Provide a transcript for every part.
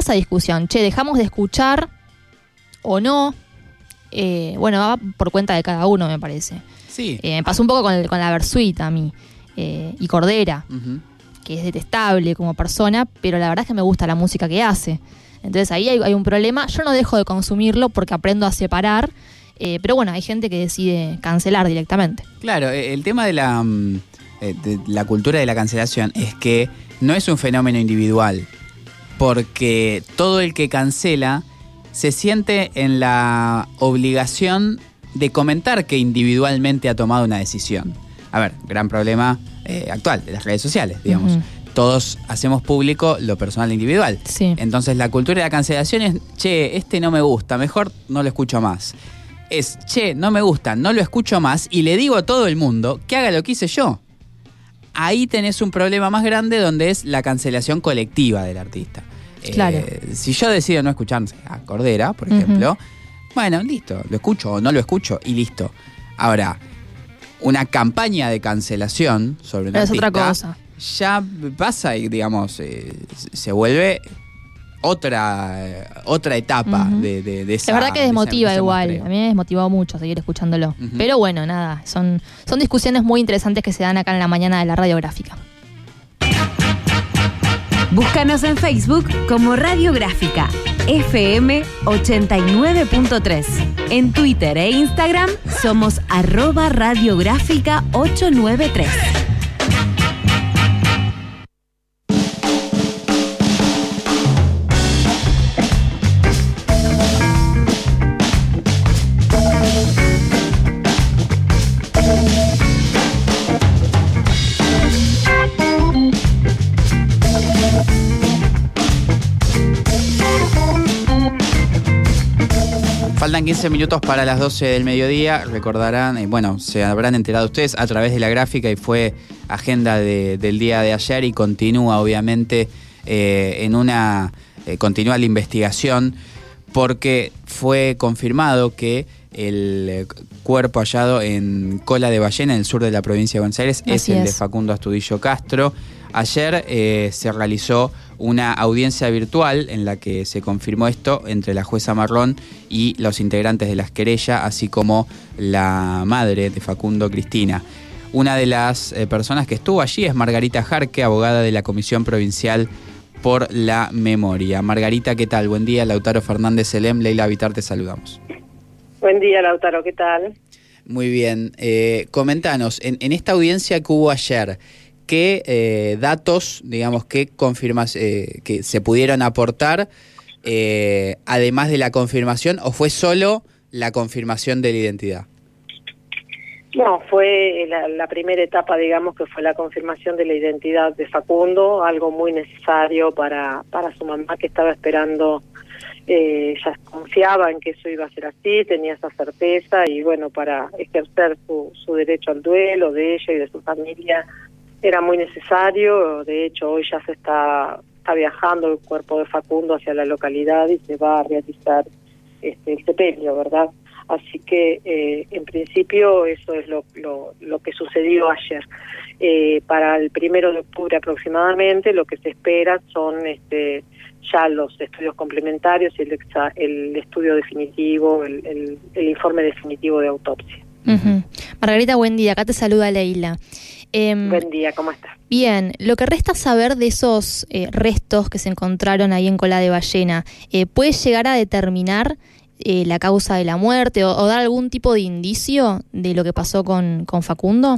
esa discusión, che, dejamos de escuchar o no, eh, bueno, va por cuenta de cada uno, me parece. Sí. Eh, me pasó un poco con, el- con la Versuit a mí, eh, y Cordera, que es detestable como persona, pero la verdad es que me gusta la música que hace. Entonces ahí hay, hay un problema. Yo no dejo de consumirlo porque aprendo a separar, pero bueno, hay gente que decide cancelar directamente. Claro, el tema de la, mm, de la cultura de la cancelación es que no es un fenómeno individual, porque todo el que cancela se siente en la obligación de comentar que individualmente ha tomado una decisión. A ver, gran problema eh, actual de las redes sociales, digamos. Todos hacemos público lo personal e individual. Sí. Entonces la cultura de la cancelación es, che, este no me gusta, mejor no lo escucho más. Es, che, no me gusta, no lo escucho más y le digo a todo el mundo que haga lo que hice yo. Ahí tenés un problema más grande donde es la cancelación colectiva del artista. Eh, Claro. si yo decido no escuchar no sé, a Cordera, por ejemplo, bueno, listo, lo escucho o no lo escucho y listo. Ahora, una campaña de cancelación sobre un Pero es artista otra cosa. ya pasa y digamos eh, se vuelve otra otra etapa de, de, de esa La verdad que desmotiva de igual. A mí me desmotivó mucho seguir escuchándolo. Pero bueno, nada, son, son discusiones muy interesantes que se dan acá en la mañana de la radiográfica. Búscanos en Facebook como Radiográfica FM 89.3. En Twitter e Instagram somos arroba radiográfica 893. Faltan 15 minutos para las 12 del mediodía. Recordarán, eh, bueno, se habrán enterado ustedes a través de la gráfica y fue agenda de- del día de ayer y continúa, obviamente, eh, en una. eh, continúa la investigación porque fue confirmado que el eh, cuerpo hallado en Cola de Ballena, en el sur de la provincia de Buenos Aires, es el de. Facundo Astudillo Castro. Ayer eh, se realizó una audiencia virtual en la que se confirmó esto entre la jueza Marrón y los integrantes de las querellas, así como la madre de Facundo Cristina. Una de las eh, personas que estuvo allí es Margarita Jarque, abogada de la Comisión Provincial por la Memoria. Margarita, ¿qué tal? Buen día, Lautaro Fernández Selem, Leila Vitar, te saludamos. Buen día, Lautaro, ¿qué tal? Muy bien. Eh, comentanos, en, en esta audiencia que hubo ayer, ¿qué eh, datos, digamos, qué confirmas, eh, que se pudieron aportar, eh, además de la confirmación, o fue solo la confirmación de la identidad? No, fue la, la primera etapa, digamos, que fue la confirmación de la identidad de Facundo, algo muy necesario para, para su mamá que estaba esperando, eh, ya confiaba en que eso iba a ser así, tenía esa certeza y bueno, para ejercer su, su derecho al duelo de ella y de su familia era muy necesario, de hecho hoy ya se está, está viajando el cuerpo de Facundo hacia la localidad y se va a realizar este, el sepelio, ¿verdad? Así que eh, en principio eso es lo, lo, lo que sucedió ayer. Eh, para el primero de octubre aproximadamente lo que se espera son este, ya los estudios complementarios y el, exa- el estudio definitivo, el, el, el informe definitivo de autopsia. Ujú. Margarita, buen día. Acá te saluda Leila. Em, Buen día, ¿cómo estás? Bien, lo que resta saber de esos eh, restos que se encontraron ahí en Cola de Ballena, eh, ¿puede llegar a determinar eh, la causa de la muerte o, o dar algún tipo de indicio de lo que pasó con, con Facundo?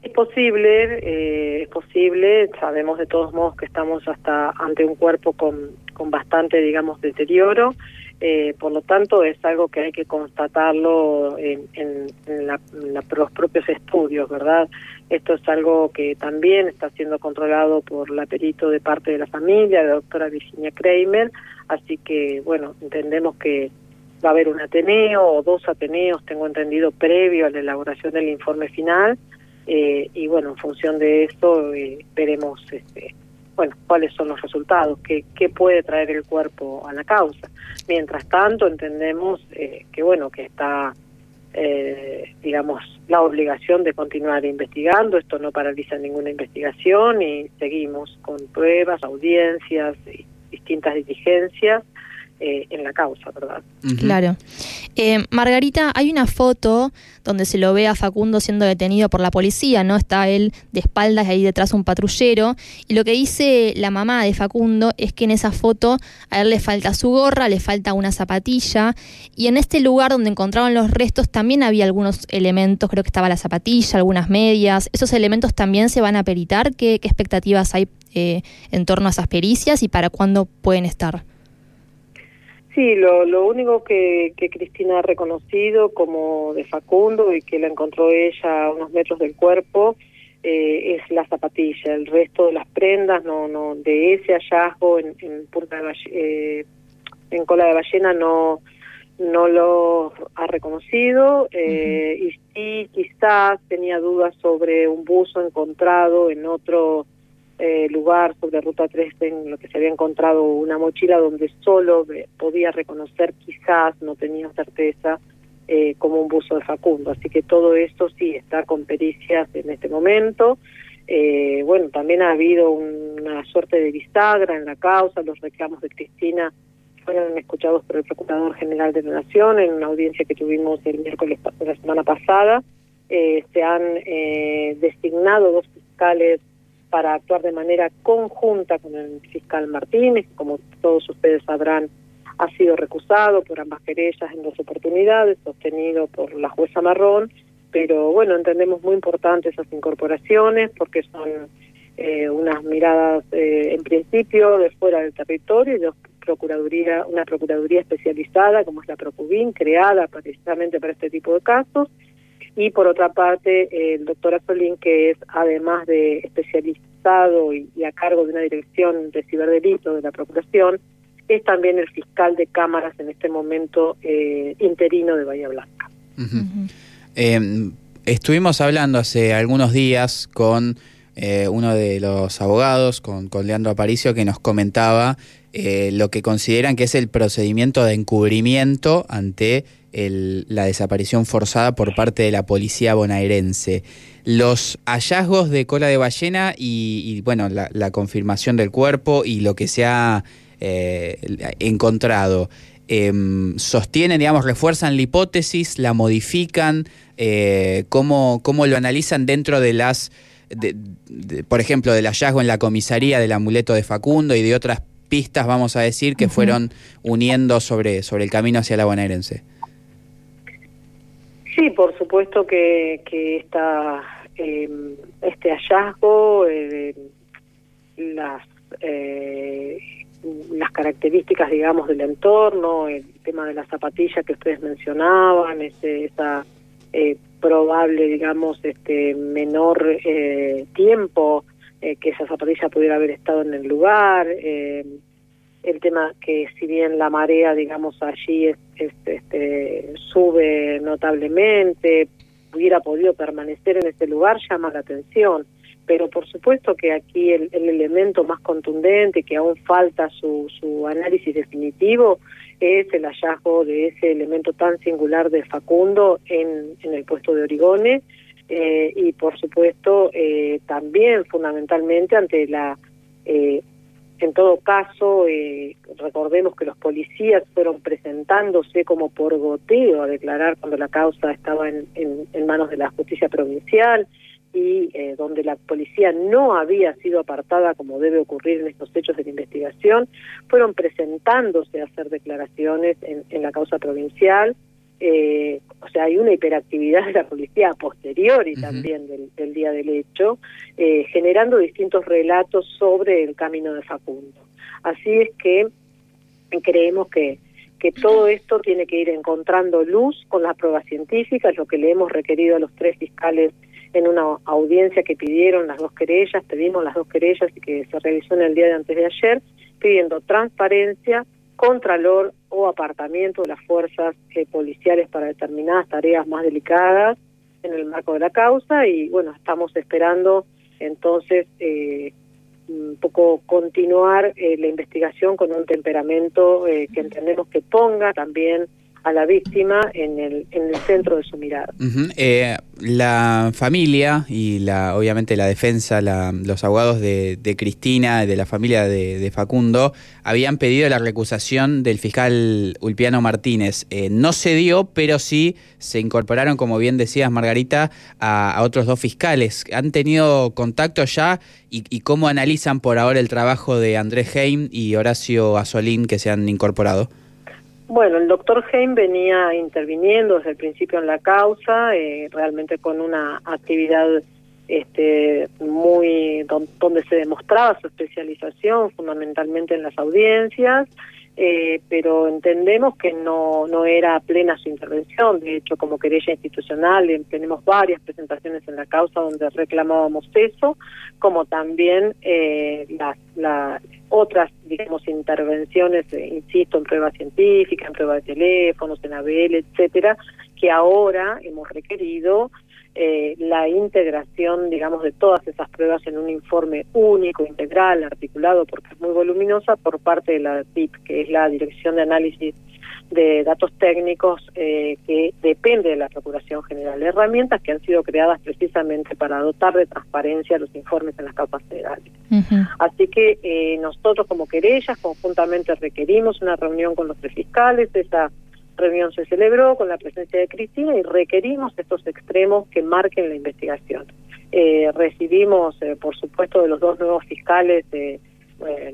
Es posible, eh, es posible, sabemos de todos modos que estamos hasta ante un cuerpo con, con bastante, digamos, deterioro, eh, por lo tanto es algo que hay que constatarlo en, en- la- los propios estudios, ¿verdad? Esto es algo que también está siendo controlado por la perito de parte de la familia, la doctora Virginia Kramer, así que, bueno, entendemos que va a haber un Ateneo o dos Ateneos, tengo entendido, previo a la elaboración del informe final, eh, y bueno, en función de esto eh, veremos este, bueno, cuáles son los resultados, qué, qué puede traer el cuerpo a la causa. Mientras tanto, entendemos eh, que bueno, que está, eh, digamos, la obligación de continuar investigando, esto no paraliza ninguna investigación y seguimos con pruebas, audiencias y, distintas diligencias eh, en la causa, ¿verdad? Claro. Eh, Margarita, hay una foto donde se lo ve a Facundo siendo detenido por la policía, ¿no? Está él de espaldas y ahí detrás un patrullero. Y lo que dice la mamá de Facundo es que en esa foto a él le falta su gorra, le falta una zapatilla. Y en este lugar donde encontraron los restos también había algunos elementos, creo que estaba la zapatilla, algunas medias. ¿Esos elementos también se van a peritar? ¿Qué, expectativas hay eh, en torno a esas pericias y para cuándo pueden estar? Sí, lo, lo único que, que, Cristina ha reconocido como de Facundo y que la encontró ella a unos metros del cuerpo eh, es la zapatilla. El resto de las prendas, no, no, de ese hallazgo en, en Punta de eh, en cola de ballena no no lo ha reconocido eh, y sí quizás tenía dudas sobre un buzo encontrado en otro eh, lugar sobre Ruta 3 en lo que se había encontrado una mochila donde solo podía reconocer, quizás, no tenía certeza, eh, como un buzo de Facundo. Así que todo esto sí está con pericias en este momento. Eh, bueno, también ha habido una suerte de bisagra en la causa, los reclamos de Cristina fueron escuchados por el Procurador General de la Nación en una audiencia que tuvimos el miércoles de la semana pasada. se han designado dos fiscales para actuar de manera conjunta con el fiscal Martínez, como todos ustedes sabrán, ha sido recusado por ambas querellas en dos oportunidades, sostenido por la jueza Marrón, pero bueno, entendemos muy importantes esas incorporaciones porque son eh, unas miradas eh, en principio de fuera del territorio y de procuraduría, una procuraduría especializada como es la Procubín, creada precisamente para este tipo de casos, y por otra parte el doctor Azolín, que es además de especializado y, a cargo de una dirección de ciberdelitos de la Procuración, es también el fiscal de cámaras en este momento eh, interino de Bahía Blanca. Em, estuvimos hablando hace algunos días con eh, uno de los abogados, con, con Leandro Aparicio, que nos comentaba eh, lo que consideran que es el procedimiento de encubrimiento ante la desaparición forzada por parte de la policía bonaerense. Los hallazgos de cola de ballena y, bueno, la, confirmación del cuerpo y lo que se ha eh, encontrado, em, sostienen, digamos, refuerzan la hipótesis, la modifican, eh, cómo, lo analizan dentro de las, por ejemplo, del hallazgo en la comisaría del amuleto de Facundo y de otras pistas, vamos a decir, que fueron uniendo sobre, sobre el camino hacia la bonaerense. Sí, por supuesto que, que esta, em, este hallazgo, eh, las, eh, las características, digamos, del entorno, el tema de la zapatilla que ustedes mencionaban, ese, esa eh, probable, digamos, este menor tiempo que esa zapatilla pudiera haber estado en el lugar, el tema que si bien la marea, digamos, allí este, sube notablemente, hubiera podido permanecer en ese lugar, llama la atención. Pero por supuesto que aquí el, elemento más contundente, que aún falta su, su análisis definitivo, es el hallazgo de ese elemento tan singular de Facundo en, en el puesto de Origone eh, y por supuesto eh, también fundamentalmente ante la eh, en todo caso, eh, recordemos que los policías fueron presentándose como por goteo a declarar cuando la causa estaba en, en, manos de la justicia provincial y eh, donde la policía no había sido apartada como debe ocurrir en estos hechos de investigación, fueron presentándose a hacer declaraciones en, en la causa provincial eh, o sea, hay una hiperactividad de la policía posterior y también del, día del hecho, eh, generando distintos relatos sobre el camino de Facundo. Así es que creemos que, que todo esto tiene que ir encontrando luz con las pruebas científicas, lo que le hemos requerido a los tres fiscales en una audiencia que pidieron las dos querellas, pedimos las dos querellas y que se realizó en el día de antes de ayer, pidiendo transparencia, contralor o apartamiento de las fuerzas eh, policiales para determinadas tareas más delicadas en el marco de la causa y bueno, estamos esperando entonces eh, un poco continuar eh, la investigación con un temperamento que entendemos que ponga también a la víctima en el, en el centro de su mirada. Eh, la familia y la obviamente la defensa, los abogados de, Cristina, de la familia de, Facundo, habían pedido la recusación del fiscal Ulpiano Martínez. Eh, no se dio, pero sí se incorporaron, como bien decías Margarita, a, otros dos fiscales. ¿Han tenido contacto ya y, y, cómo analizan por ahora el trabajo de Andrés Heim y Horacio Asolín que se han incorporado? Bueno, el doctor Heim venía interviniendo desde el principio en la causa, eh, realmente con una actividad este, muy donde se demostraba su especialización, fundamentalmente en las audiencias, eh, pero entendemos que no, no era plena su intervención. De hecho, como querella institucional, eh, tenemos varias presentaciones en la causa donde reclamábamos eso, como también eh, las, las otras, digamos, intervenciones, insisto, en pruebas científicas, en pruebas de teléfonos, en ABL, etcétera, que ahora hemos requerido eh, la integración, digamos, de todas esas pruebas en un informe único, integral, articulado, porque es muy voluminosa, por parte de la DIP, que es la Dirección de Análisis de Datos Técnicos, eh, que depende de la Procuración General. Herramientas que han sido creadas precisamente para dotar de transparencia los informes en las causas federales. Así que eh, nosotros como querellas conjuntamente requerimos una reunión con los tres fiscales, esa reunión se celebró con la presencia de Cristina y requerimos estos extremos que marquen la investigación. Eh, recibimos, eh, por supuesto, de los dos nuevos fiscales, eh,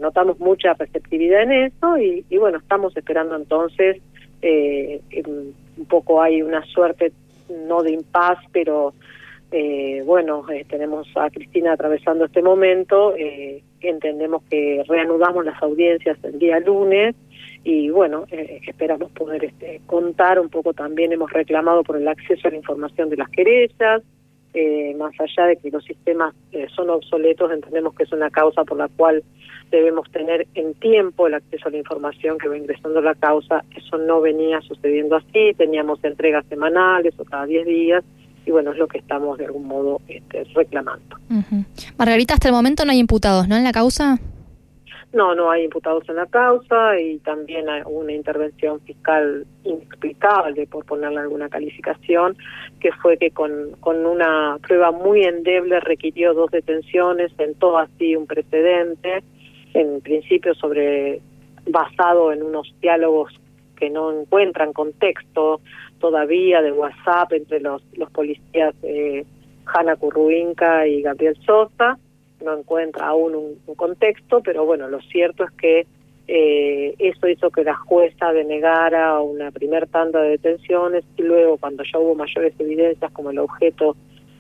notamos mucha receptividad en eso y, bueno, estamos esperando entonces, un poco hay una suerte, no de impas, pero bueno, tenemos a Cristina atravesando este momento, entendemos que reanudamos las audiencias el día lunes y bueno, eh, esperamos poder este, contar un poco también, hemos reclamado por el acceso a la información de las querellas, eh, más allá de que los sistemas eh, son obsoletos, entendemos que es una causa por la cual debemos tener en tiempo el acceso a la información que va ingresando la causa, eso no venía sucediendo así, teníamos entregas semanales o cada 10 días, y bueno, es lo que estamos de algún modo este, reclamando. Margarita, hasta el momento no hay imputados, ¿no? En la causa. No, no hay imputados en la causa y también hay una intervención fiscal inexplicable, por ponerle alguna calificación, que fue que con, con una prueba muy endeble requirió dos detenciones, sentó así un precedente, en principio sobre basado en unos diálogos que no encuentran contexto todavía de WhatsApp entre los, los policías eh, Hanna Curruinca y Gabriel Sosa, no encuentra aún un, contexto, pero bueno, lo cierto es que eh, eso hizo que la jueza denegara una primer tanda de detenciones y luego cuando ya hubo mayores evidencias como el objeto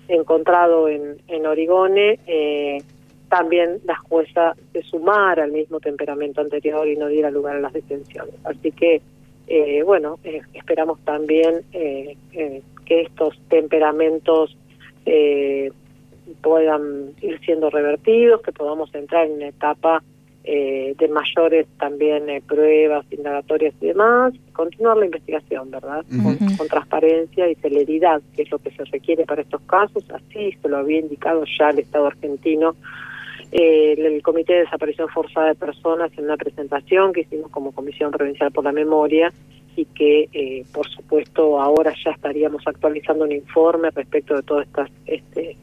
encontrado en, en Origone, eh, también la jueza se sumara al mismo temperamento anterior y no diera lugar a las detenciones. Así que, eh, bueno, esperamos también que estos temperamentos puedan ir siendo revertidos, que podamos entrar en una etapa eh, de mayores también eh, pruebas, indagatorias y demás, continuar la investigación, ¿verdad? con, transparencia y celeridad, que es lo que se requiere para estos casos, así se lo había indicado ya el Estado argentino. Eh, el Comité de Desaparición Forzada de Personas en una presentación que hicimos como Comisión Provincial por la Memoria y que, por supuesto, ahora ya estaríamos actualizando un informe respecto de todas estas este,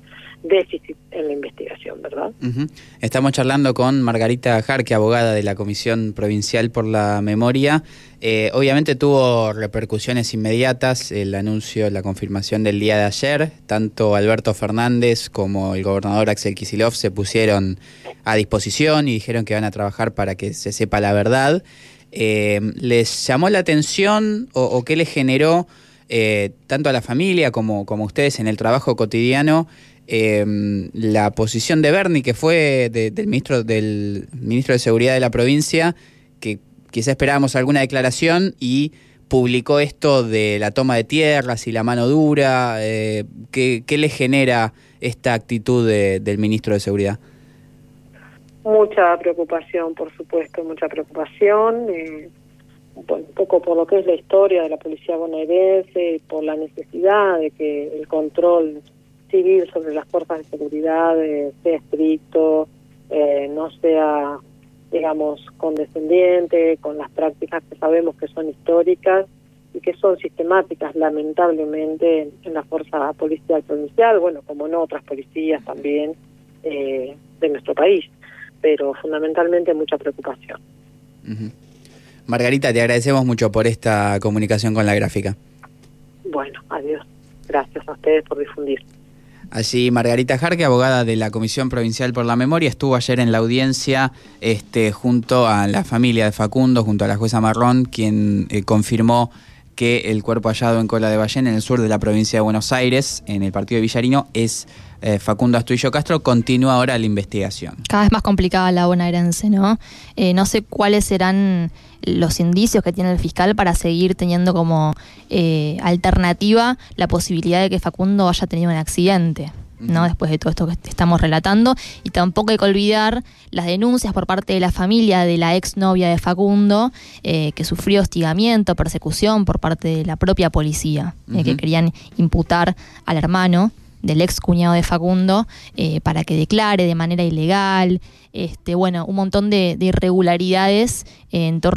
déficit en la investigación, ¿verdad? Estamos charlando con Margarita Jarque, abogada de la Comisión Provincial por la Memoria. Eh, obviamente tuvo repercusiones inmediatas el anuncio, la confirmación del día de ayer. Tanto Alberto Fernández como el gobernador Axel Kisilov se pusieron a disposición y dijeron que van a trabajar para que se sepa la verdad. Eh, ¿Les llamó la atención o, qué les generó eh, tanto a la familia como, como ustedes en el trabajo cotidiano eh, la posición de Bernie, que fue del, ministro, del ministro de Seguridad de la provincia, que quizá esperábamos alguna declaración y publicó esto de la toma de tierras y la mano dura. Eh, ¿qué, le genera esta actitud del ministro de Seguridad? Mucha preocupación, por supuesto, mucha preocupación. Eh, un poco por lo que es la historia de la policía bonaerense, por la necesidad de que el control civil sobre las fuerzas de seguridad eh, sea estricto, eh, no sea, digamos, condescendiente con las prácticas que sabemos que son históricas y que son sistemáticas, lamentablemente, en, la fuerza policial provincial, bueno, como en otras policías también eh, de nuestro país, pero fundamentalmente mucha preocupación. Margarita, te agradecemos mucho por esta comunicación con la gráfica. Bueno, adiós. Gracias a ustedes por difundir. Allí Margarita Jarque, abogada de la Comisión Provincial por la Memoria, estuvo ayer en la audiencia este, junto a la familia de Facundo, junto a la jueza Marrón, quien eh, confirmó que el cuerpo hallado en Cola de Ballena, en el sur de la provincia de Buenos Aires, en el partido de Villarino, es eh, Facundo Astuillo Castro. Continúa ahora la investigación. Cada vez más complicada la bonaerense, ¿no? Eh, no sé cuáles serán los indicios que tiene el fiscal para seguir teniendo como eh, alternativa la posibilidad de que Facundo haya tenido un accidente. ¿No? Después de todo esto que estamos relatando. Y tampoco hay que olvidar las denuncias por parte de la familia de la exnovia de Facundo, eh, que sufrió hostigamiento, persecución por parte de la propia policía, eh, que querían imputar al hermano del ex cuñado de Facundo para que declare de manera ilegal, este, bueno, un montón de, de irregularidades en torno